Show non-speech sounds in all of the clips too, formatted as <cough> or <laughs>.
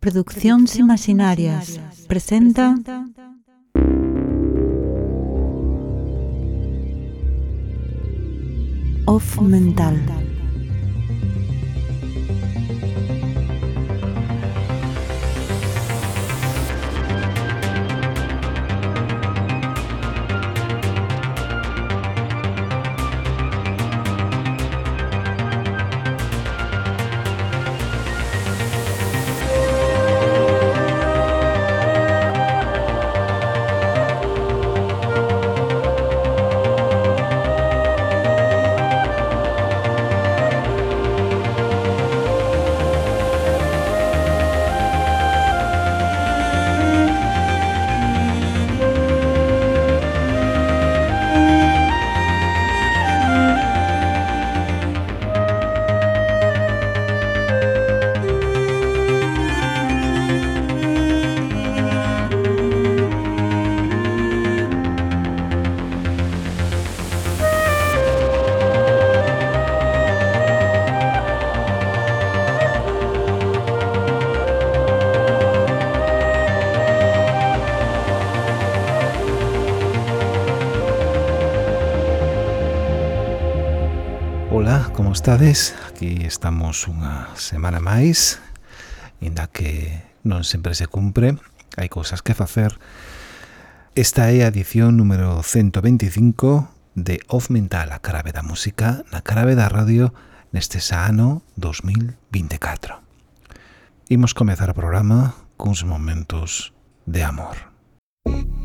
Produccións Imaginarias presenta Off Mental. estades, aquí estamos unha semana máis, inda que non sempre se cumpre, hai cousas que facer. Esta é a edición número 125 de Off Mental, a clave da música, na clave da radio neste ano 2024. Imos comezar o programa cuns momentos de amor. Música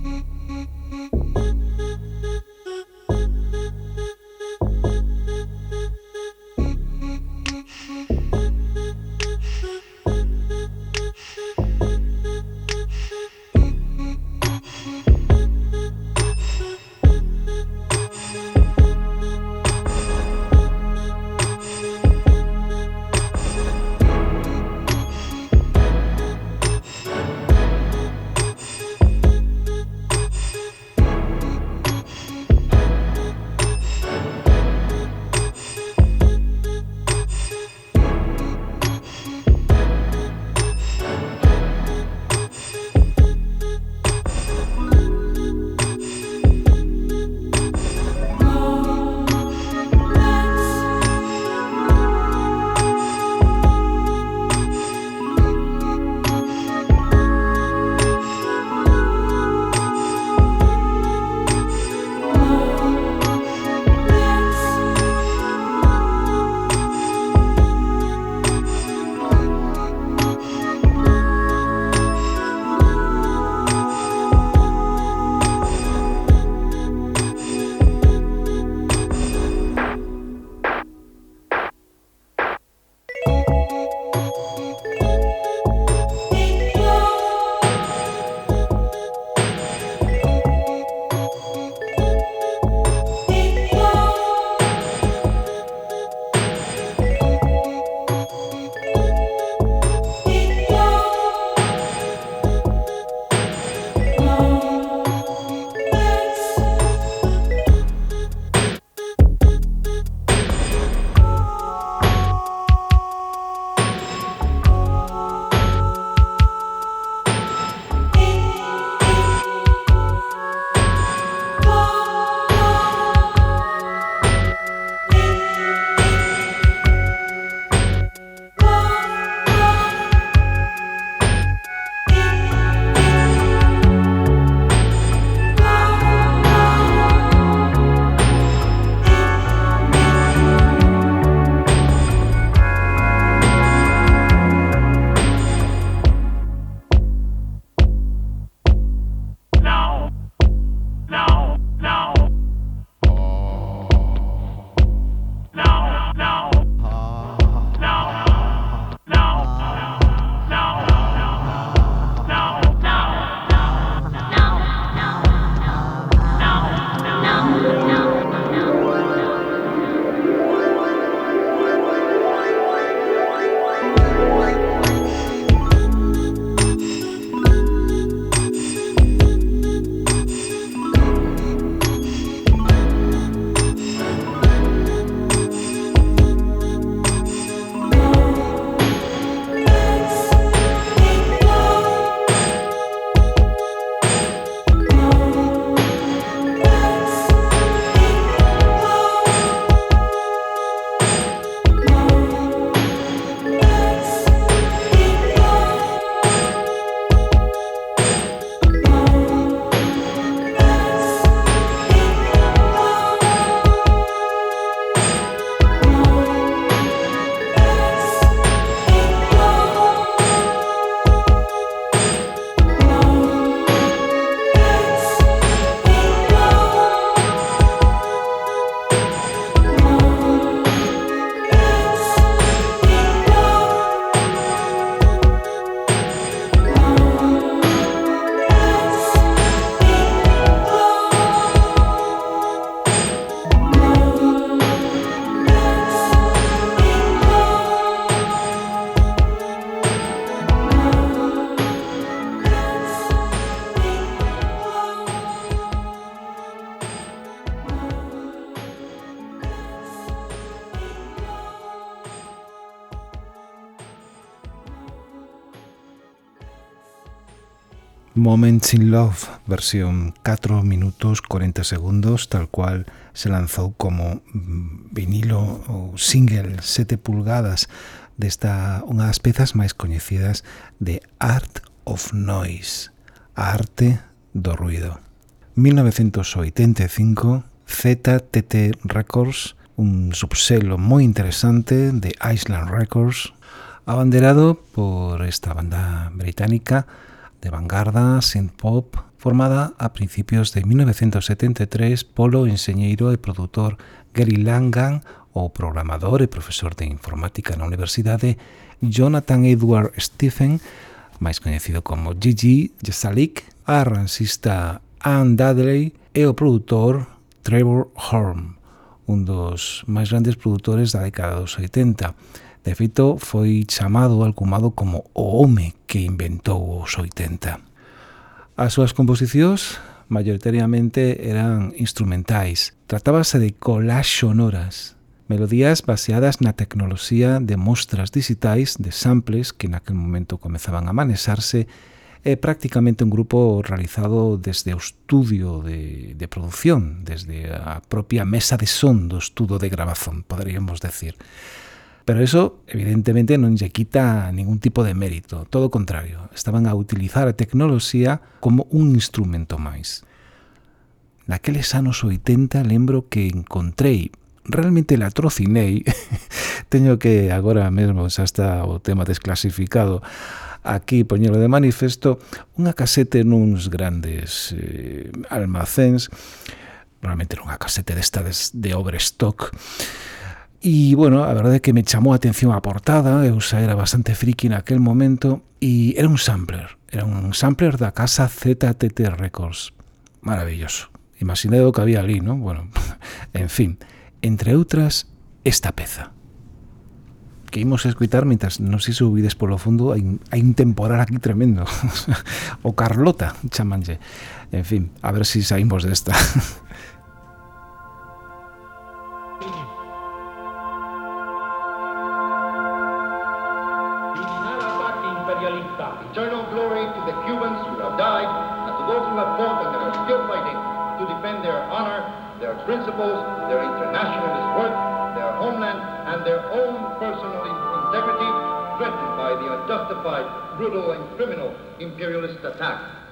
Moments in Love, versión 4 minutos 40 segundos, tal cual se lanzou como mm, vinilo ou single 7 pulgadas desta unha das pezas máis coñecidas de Art of Noise, a arte do ruido. 1985, ZTT Records, un subselo moi interesante de Island Records, abanderado por esta banda británica, de vanguarda synth-pop formada a principios de 1973 polo enxeñeiro e produtor Gary Langan, o programador e profesor de informática na Universidade Jonathan Edward Stephen, máis coñecido como Gigi Jesalik, a arransista Anne Dudley e o produtor Trevor Horn, un dos máis grandes produtores da década dos 80 De feito, foi chamado alcumado como o home que inventou os 80. As súas composicións maioritariamente eran instrumentais. Tratábase de collage sonoras, melodías baseadas na tecnoloxía de mostras digitais de samples que naquel momento comezaban a manexarse é prácticamente un grupo realizado desde o estudio de, de produción, desde a propia mesa de son do estudo de grabazón, poderíamos decir. Pero eso, evidentemente, non lle quita ningún tipo de mérito, todo o contrario. Estaban a utilizar a tecnoloxía como un instrumento máis. Naqueles anos 80 lembro que encontrei realmente la trocinei, <laughs> teño que agora mesmo xa está o tema desclasificado aquí poñelo de manifesto unha casete nuns grandes eh, almacéns realmente era unha casete desta de, de overstock E, bueno, a verdade é que me chamou a atención a portada, eu xa era bastante friki naquel momento, e era un sampler, era un sampler da casa ZTT Records. Maravilloso. Imaginei o que había ali, non? Bueno, <laughs> en fin, entre outras, esta peza. Que imos escutar mientras, non sei se subides polo fondo, hai, hai un temporal aquí tremendo. <laughs> o Carlota, chamanlle. En fin, a ver se si saímos desta. <laughs> brutal, and criminal imperialist attack.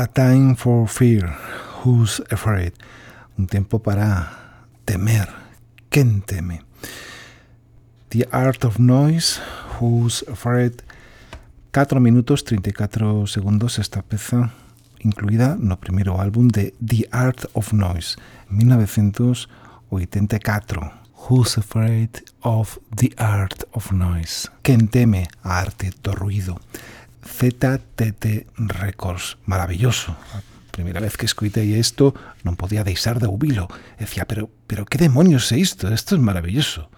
A Time for Fear, Who's Afraid? Un tempo para temer. Quen teme? The Art of Noise, Who's Afraid? 4 minutos 34 segundos esta peza incluída no primeiro álbum de The Art of Noise, 1984. Who's Afraid of the Art of Noise? Quen teme arte do ruido? ZTT Records. Maravilloso. A primeira vez que escuitei isto non podía deixar de ouvilo. Decía, pero, pero que demonios é isto? Isto é maravilloso.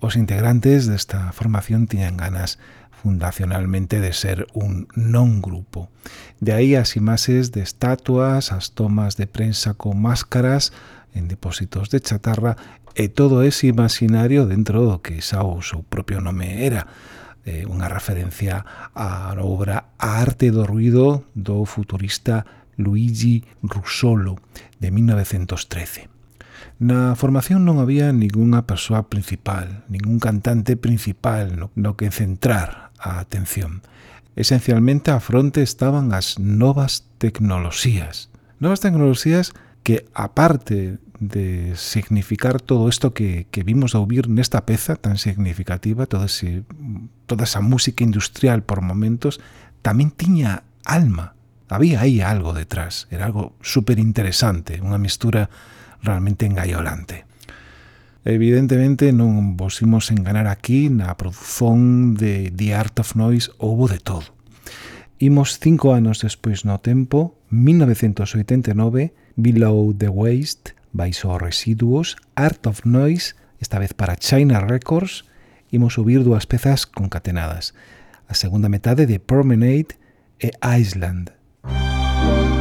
Os integrantes desta formación tiñan ganas fundacionalmente de ser un non grupo. De aí as imaxes de estatuas, as tomas de prensa con máscaras, en depósitos de chatarra, e todo ese imaginario dentro do que xa o seu propio nome era eh, unha referencia á obra A Arte do Ruido do futurista Luigi Russolo de 1913. Na formación non había ningunha persoa principal, ningún cantante principal no, no que centrar a atención. Esencialmente a fronte estaban as novas tecnoloxías. Novas tecnoloxías que, aparte de significar todo isto que, que vimos ouvir nesta peza tan significativa, todo ese, toda esa música industrial por momentos, tamén tiña alma, había aí algo detrás, era algo super interesante, unha mistura realmente engaiolante. Evidentemente non vos imos enganar aquí na produción de The Art of Noise houbo de todo. Imos cinco anos despois no tempo, 1989, Below the Waste, baixo Residuos, Art of Noise, esta vez para China Records, imos subir dúas pezas concatenadas. A segunda metade de Promenade e Island. Música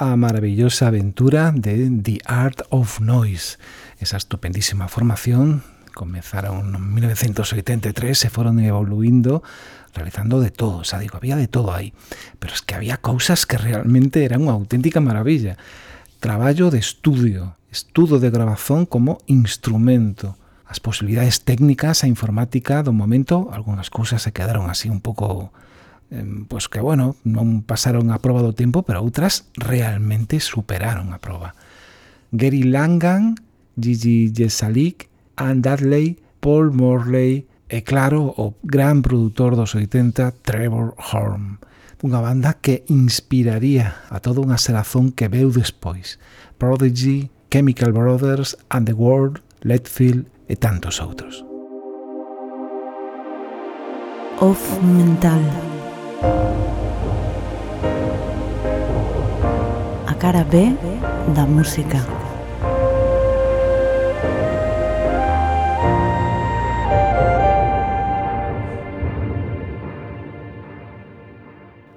a maravillosa aventura de The Art of Noise, esa estupendísima formación. Comenzaron en 1983, se fueron evoluindo realizando de todo, o sea, digo, había de todo aí, pero es que había cousas que realmente eran unha auténtica maravilla. Traballo de estudio, estudo de grabazón como instrumento, as posibilidades técnicas a informática do momento, algunhas cousas se quedaron así un pouco pois que, bueno, non pasaron a proba do tempo, pero outras realmente superaron a proba. Gary Langan, Gigi Jesalik, Anne Dudley, Paul Morley e, claro, o gran produtor dos 80, Trevor Horn. Unha banda que inspiraría a toda unha serazón que veu despois. Prodigy, Chemical Brothers, And the World, Letfield e tantos outros. Off Mental. A cara B da música.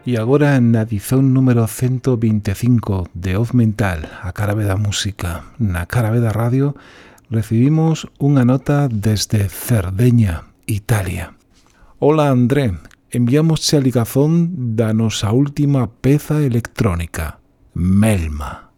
E agora na edición número 125 de Off Mental, a cara B da música, na cara B da radio, recibimos unha nota desde Cerdeña, Italia. Hola André, enviámosche a ligazón da nosa última peza electrónica, Melma.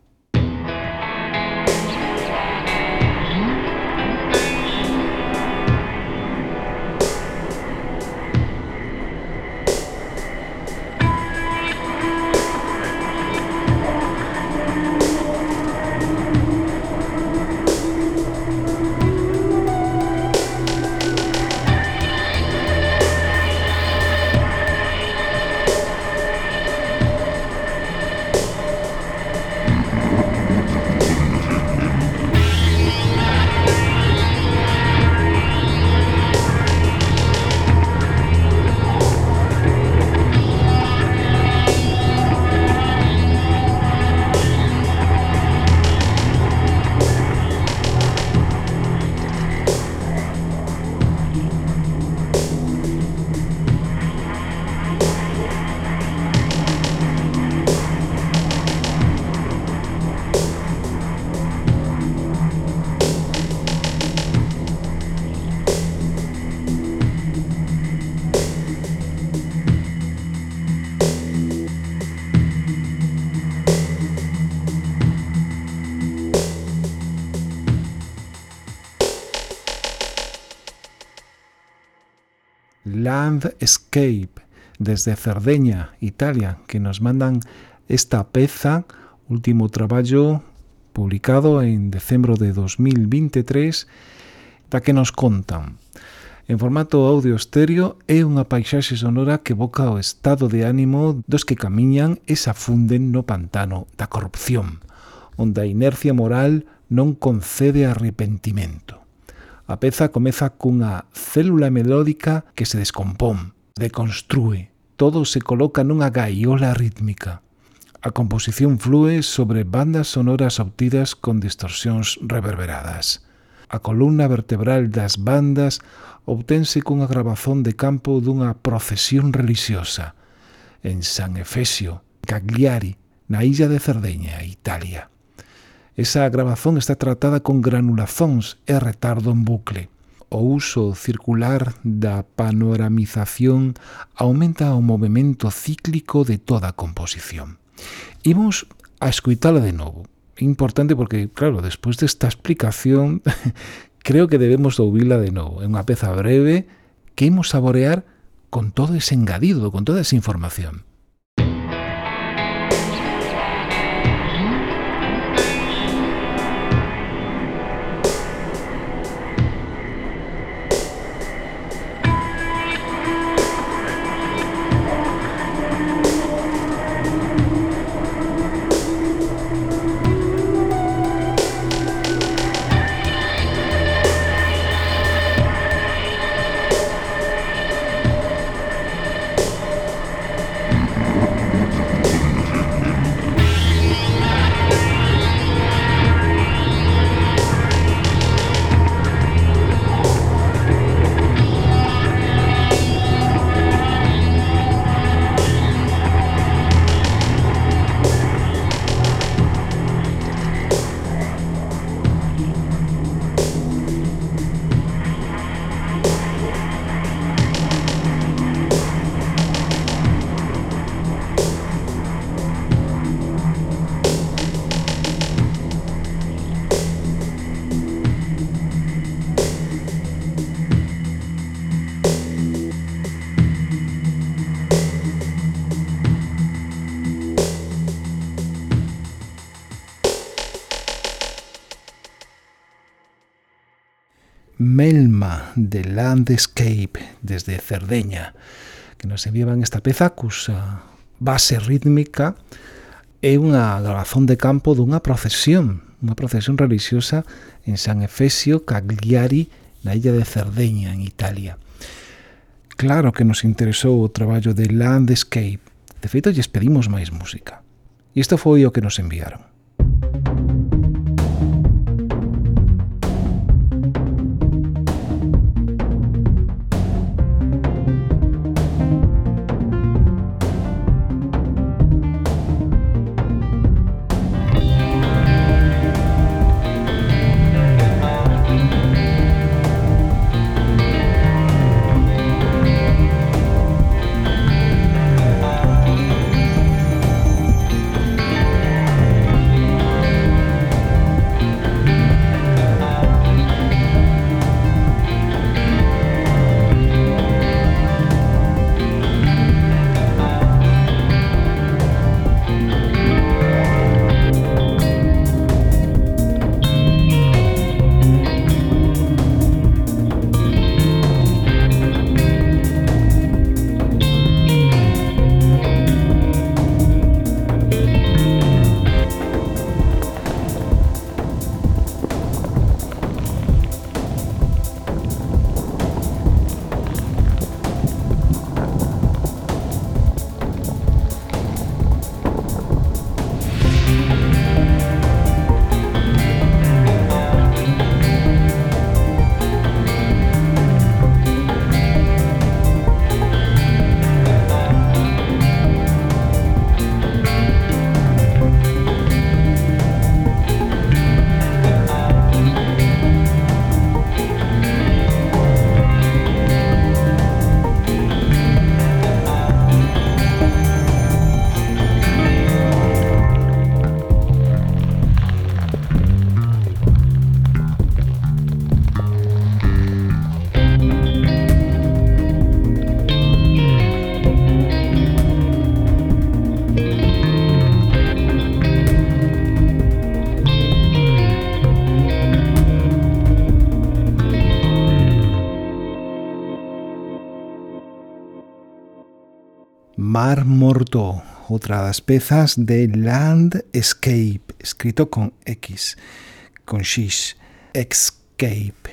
desde Cerdeña, Italia, que nos mandan esta peza, último traballo publicado en decembro de 2023, da que nos contan. En formato audio estéreo é unha paisaxe sonora que evoca o estado de ánimo dos que camiñan e se afunden no pantano da corrupción, onde a inercia moral non concede arrepentimento. A peza comeza cunha célula melódica que se descompón, deconstrúe. Todo se coloca nunha gaiola rítmica. A composición flúe sobre bandas sonoras obtidas con distorsións reverberadas. A columna vertebral das bandas obtense cunha grabazón de campo dunha procesión religiosa en San Efesio, Cagliari, na illa de Cerdeña, Italia. Esa grabazón está tratada con granulazóns e retardo en bucle. O uso circular da panoramización aumenta o movimento cíclico de toda a composición. Imos a escuitala de novo. Importante porque, claro, despois desta explicación <laughs> creo que debemos ouvila de novo. É unha peza breve que imos saborear con todo ese engadido, con toda esa información. de Landscape desde Cerdeña, que nos enviaban esta peza cusa base rítmica é unha grabazón de campo dunha procesión, unha procesión religiosa en San Efesio Cagliari, na illa de Cerdeña, en Italia. Claro que nos interesou o traballo de Landscape. De feito, lles pedimos máis música. E isto foi o que nos enviaron. Mar Morto, outra das pezas de Landscape, escrito con X, con X, Escape.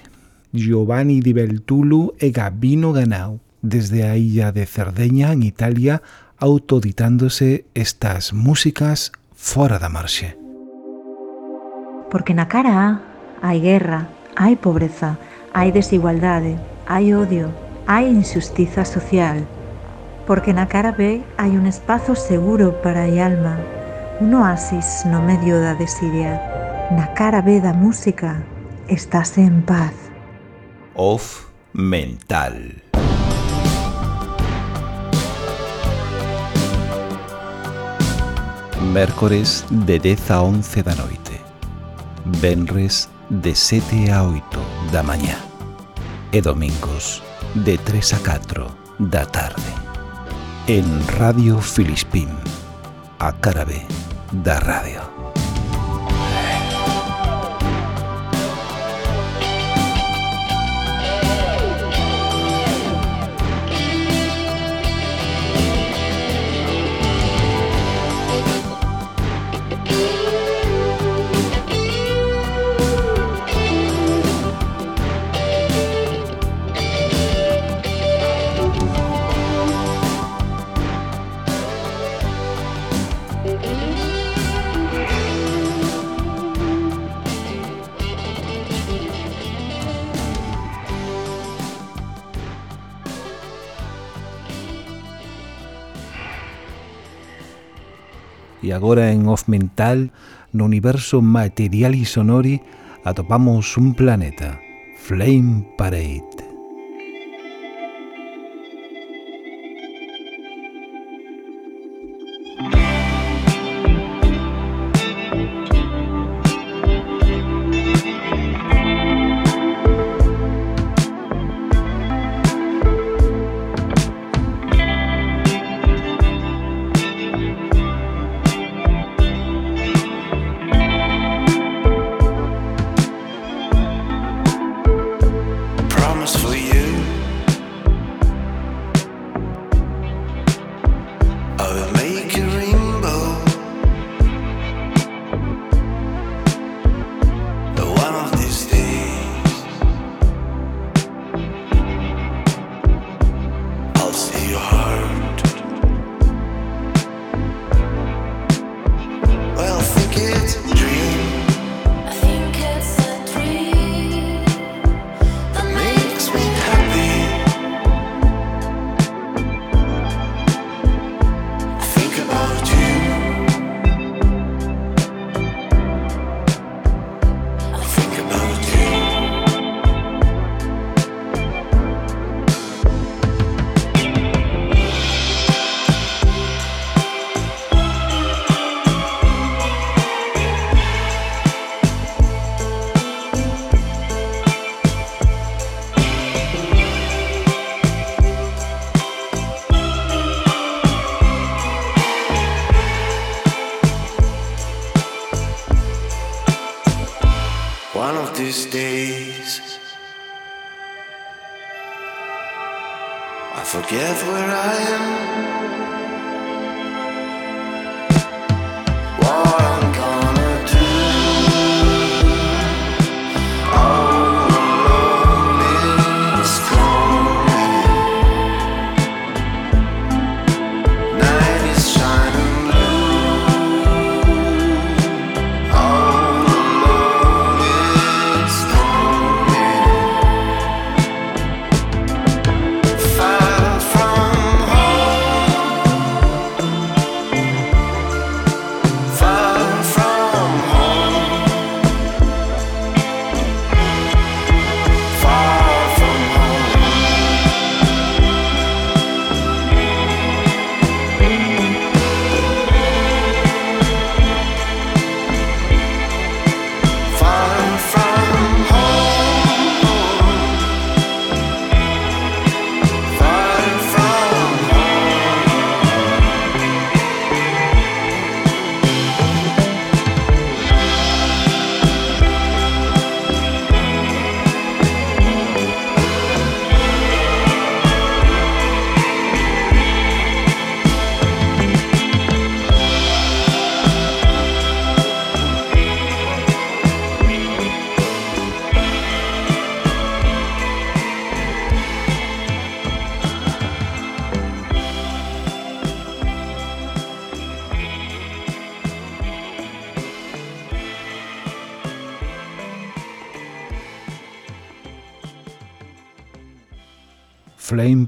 Giovanni di Beltulu e Gabino Ganau, desde a illa de Cerdeña, en Italia, autoditándose estas músicas fora da marxe. Porque na cara A hai guerra, hai pobreza, hai desigualdade, hai odio, hai injustiza social, porque na cara B hai un espazo seguro para a alma, un oasis no medio da desidia. Na cara B da música estás en paz. Off mental. Mércores de 10 a 11 da noite. Benres de 7 a 8 da mañá. E domingos de 3 a 4 da tarde. En Radio Filispín, a cara da radio. agora en Off Mental, no universo material e sonori, atopamos un planeta, Flame Parade. this day.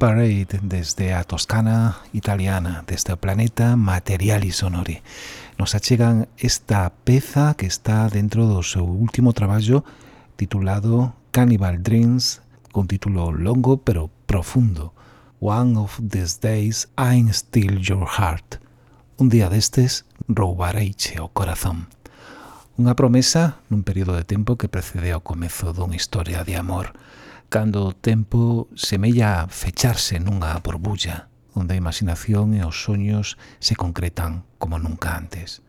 Desde a Toscana italiana, desde o planeta Materiali Sonori. Nos achegan esta peza que está dentro do seu último traballo titulado Cannibal Dreams, con título longo pero profundo. One of these days I'm still your heart. Un día destes roubareiche o corazón. Unha promesa nun período de tempo que precede ao comezo dunha historia de amor, cando o tempo semella fecharse nunha burbulla, onde a imaginación e os soños se concretan como nunca antes.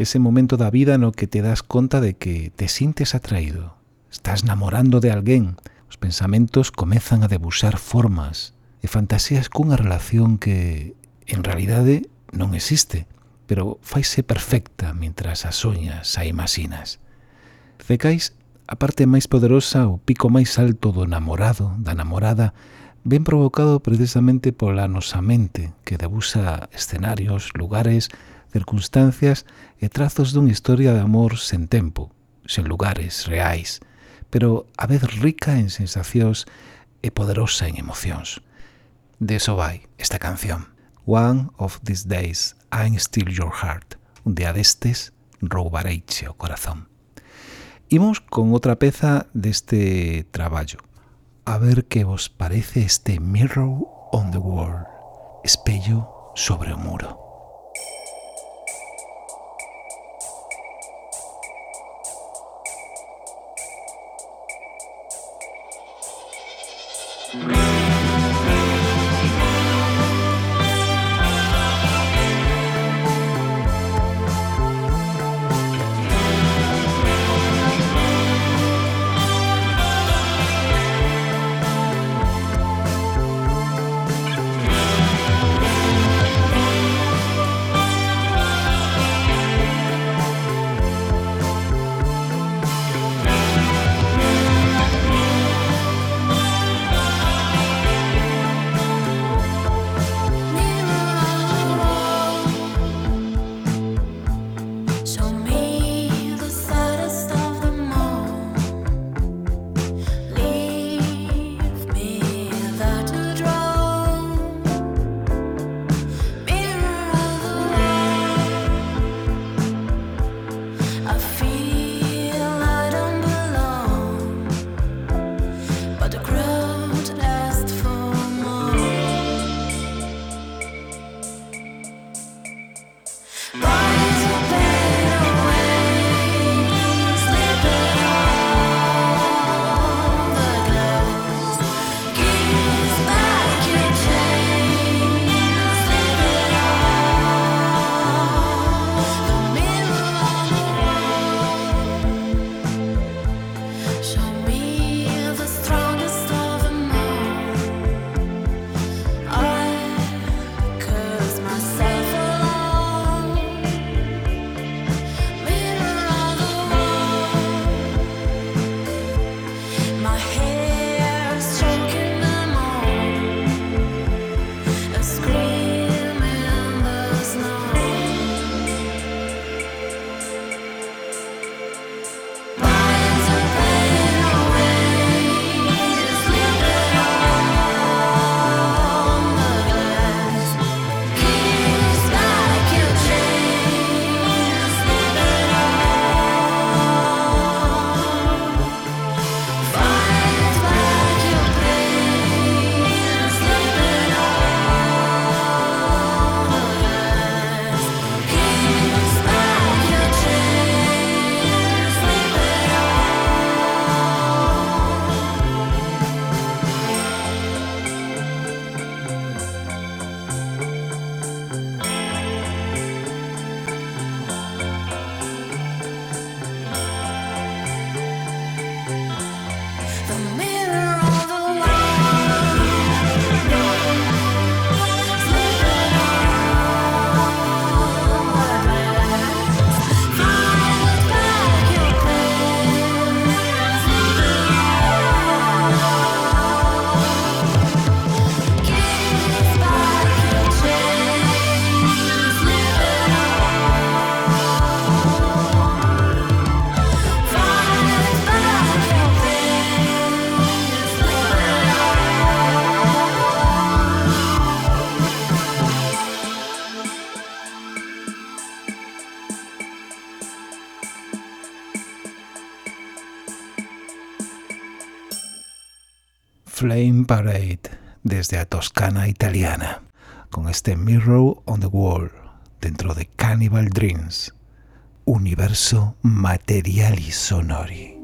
Ese momento da vida no que te das conta de que te sintes atraído, estás namorando de alguén, os pensamentos comezan a debuxar formas e fantasías cunha relación que, en realidade, non existe, pero faise perfecta mentras a soñas a imaginas. Cecais A parte máis poderosa, o pico máis alto do namorado, da namorada, ben provocado precisamente pola nosa mente, que debusa escenarios, lugares, circunstancias e trazos dunha historia de amor sen tempo, sen lugares reais, pero a vez rica en sensacións e poderosa en emocións. De eso vai esta canción. One of these days, I'm still your heart. Un día destes, roubareiche o corazón. Imos con outra peza deste traballo. A ver que vos parece este Mirror on the Wall. Espello sobre o muro. Parade desde a Toscana italiana, con este Mirror on the Wall dentro de Cannibal Dreams, universo materiali sonori.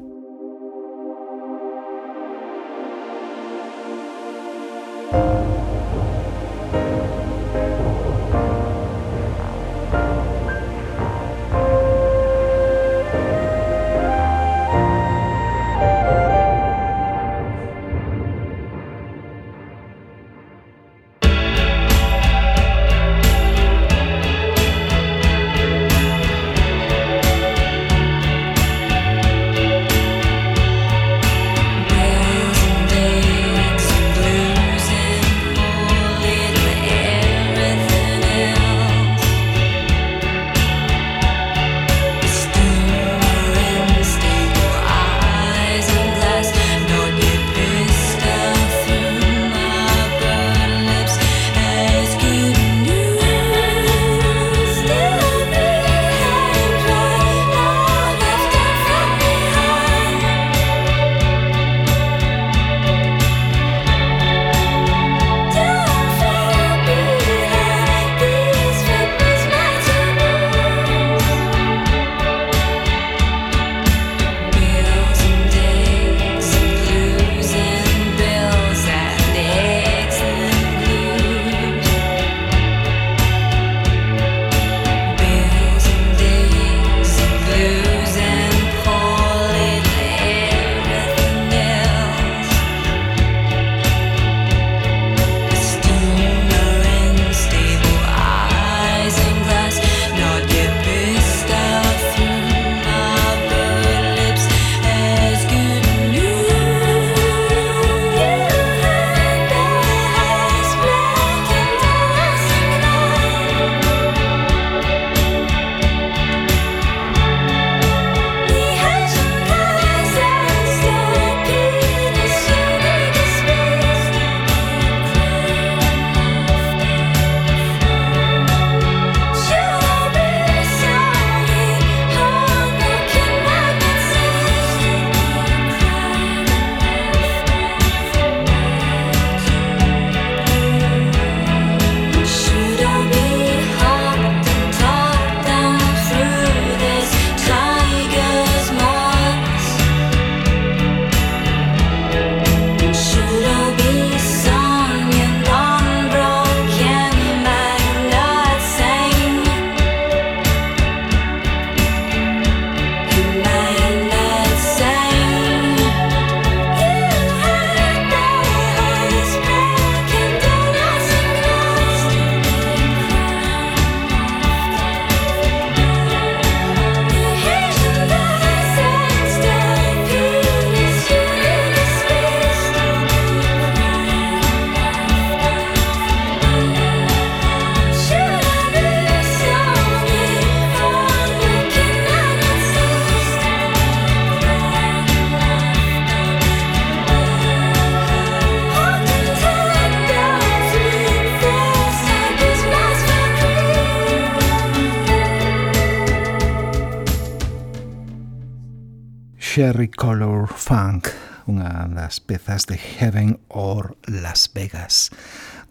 Sherry Color Funk, unha das pezas de Heaven or Las Vegas,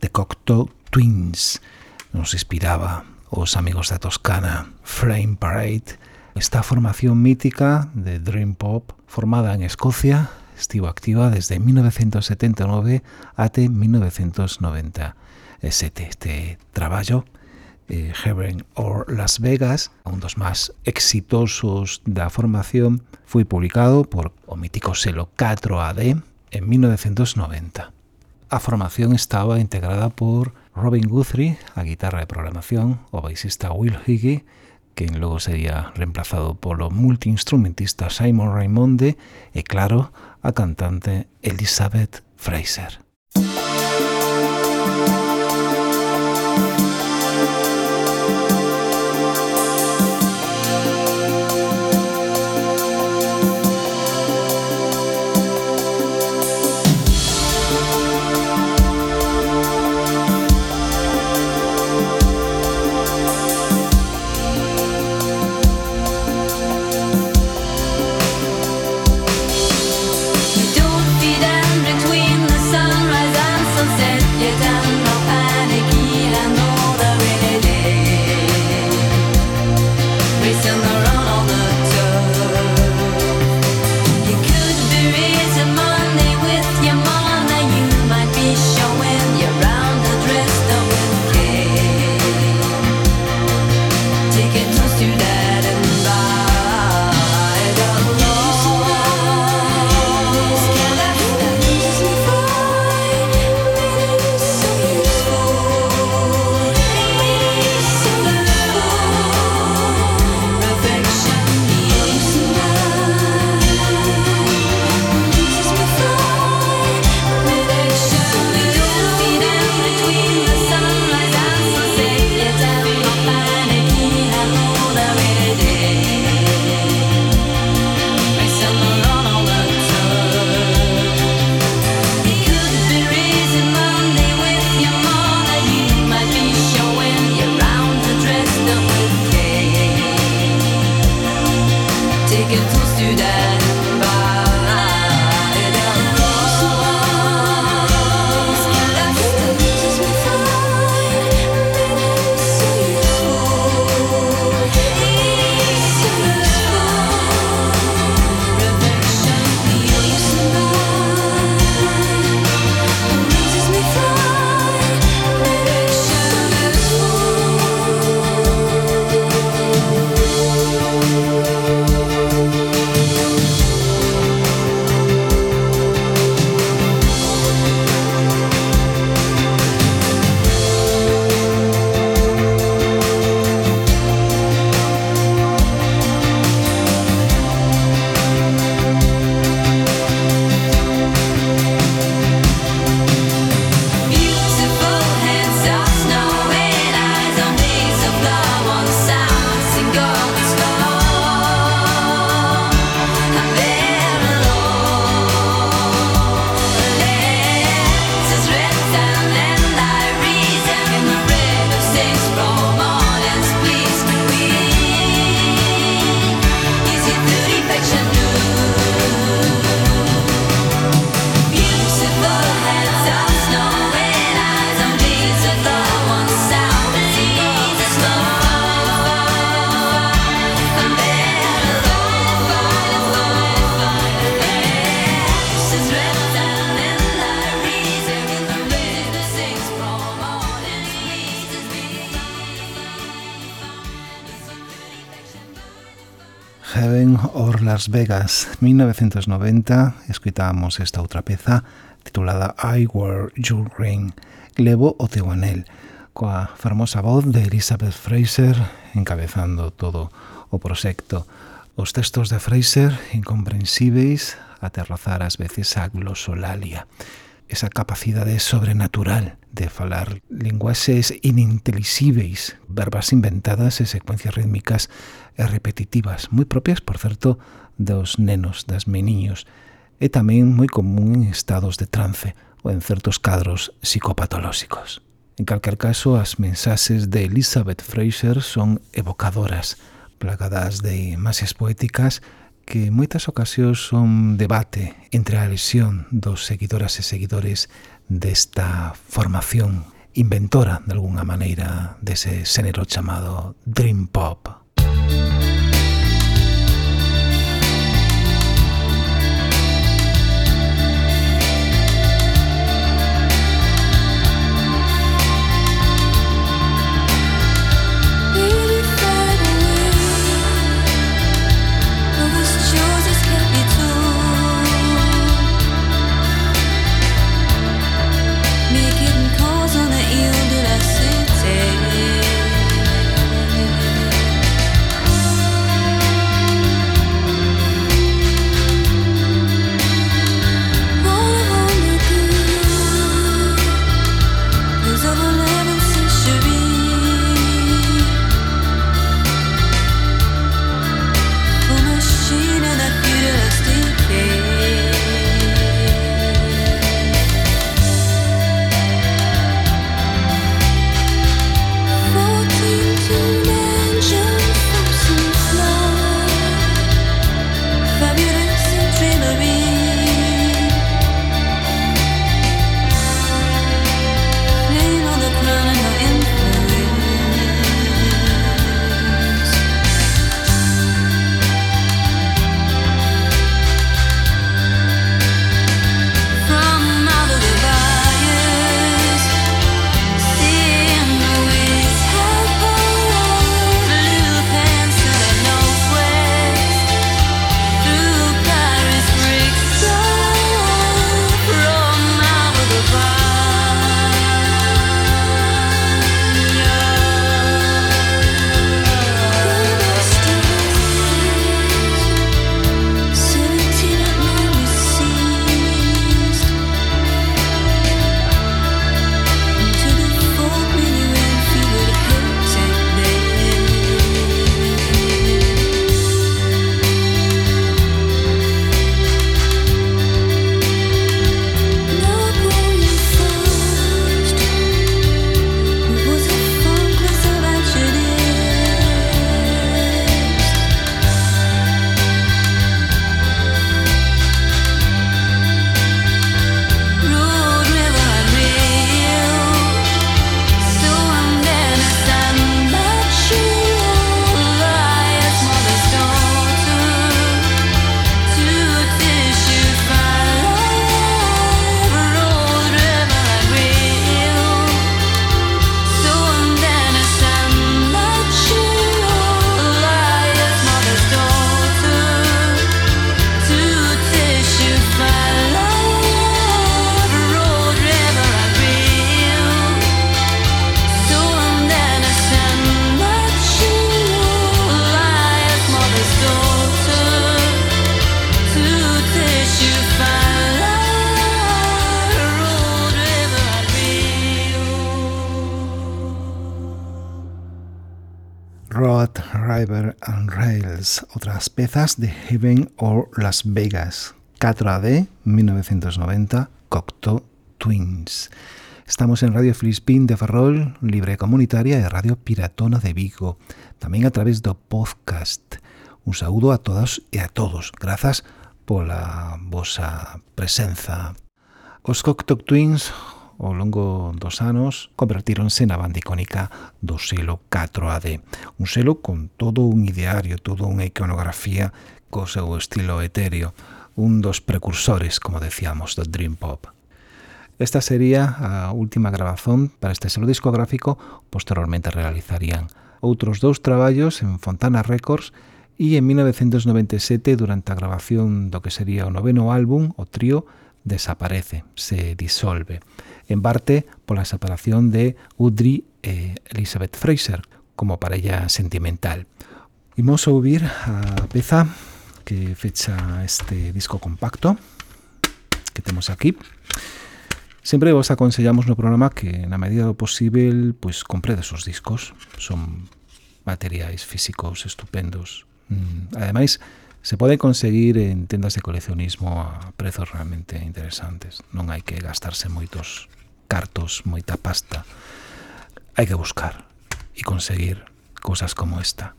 de Cocteau Twins. Nos inspiraba os amigos da Toscana, Frame Parade, esta formación mítica de Dream Pop, formada en Escocia, estivo activa desde 1979 até 1997. Este traballo eh, Heaven or Las Vegas, un dos máis exitosos da formación, foi publicado por o mítico selo 4AD en 1990. A formación estaba integrada por Robin Guthrie, a guitarra de programación, o baixista Will Higgy, quen logo sería reemplazado polo multiinstrumentista Simon Raimonde e, claro, a cantante Elizabeth Fraser. Las Vegas, 1990, escuitábamos esta outra peza titulada I Wear Your Ring, Levo o teu anel, coa fermosa voz de Elizabeth Fraser encabezando todo o proxecto. Os textos de Fraser incomprensíveis aterrazar ás veces a glosolalia, esa capacidade sobrenatural de falar linguaxes inintelisíveis, verbas inventadas e secuencias rítmicas e repetitivas, moi propias, por certo, dos nenos, das meniños, e tamén moi común en estados de trance ou en certos cadros psicopatolóxicos. En calquer caso, as mensaxes de Elizabeth Fraser son evocadoras, plagadas de imaxes poéticas que en moitas ocasións son debate entre a lesión dos seguidoras e seguidores desta formación inventora, de alguna maneira, dese xénero chamado Dream Pop. Música as pezas de Heaven or Las Vegas, 4D, 1990, Cocteau Twins. Estamos en Radio Filispín de Ferrol, Libre Comunitaria e Radio Piratona de Vigo, tamén a través do podcast. Un saúdo a todas e a todos. Grazas pola vosa presenza. Os Cocteau Twins ao longo dos anos convertíronse na banda icónica do selo 4AD. Un selo con todo un ideario, toda unha iconografía co seu estilo etéreo, un dos precursores, como decíamos, do Dream Pop. Esta sería a última grabazón para este selo discográfico, posteriormente realizarían outros dous traballos en Fontana Records e en 1997, durante a grabación do que sería o noveno álbum, o trío desaparece, se disolve en parte pola separación de Audrey e Elizabeth Fraser como parella sentimental. Imos a ouvir a peza que fecha este disco compacto que temos aquí. Sempre vos aconsellamos no programa que, na medida do posible, pois compredes os discos. Son materiais físicos estupendos. Mm. Ademais, se poden conseguir en tendas de coleccionismo a prezos realmente interesantes. Non hai que gastarse moitos cartos, moita pasta. Hai que buscar e conseguir cousas como esta.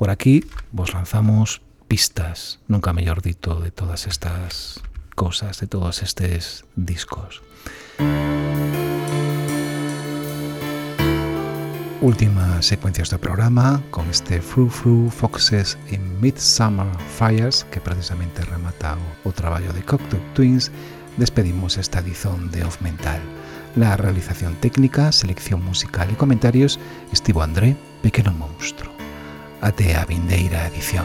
Por aquí vos lanzamos pistas, nunca mellor dito, de todas estas cousas, de todos estes discos. Última secuencias do programa con este Fru Fru Foxes in Midsummer Fires que precisamente remata o, o traballo de Cocteau Twins despedimos esta edición de Off Mental. La realización técnica, selección musical y comentarios, Estivo André, Pequeno Monstro. Atea Vindeira Edición.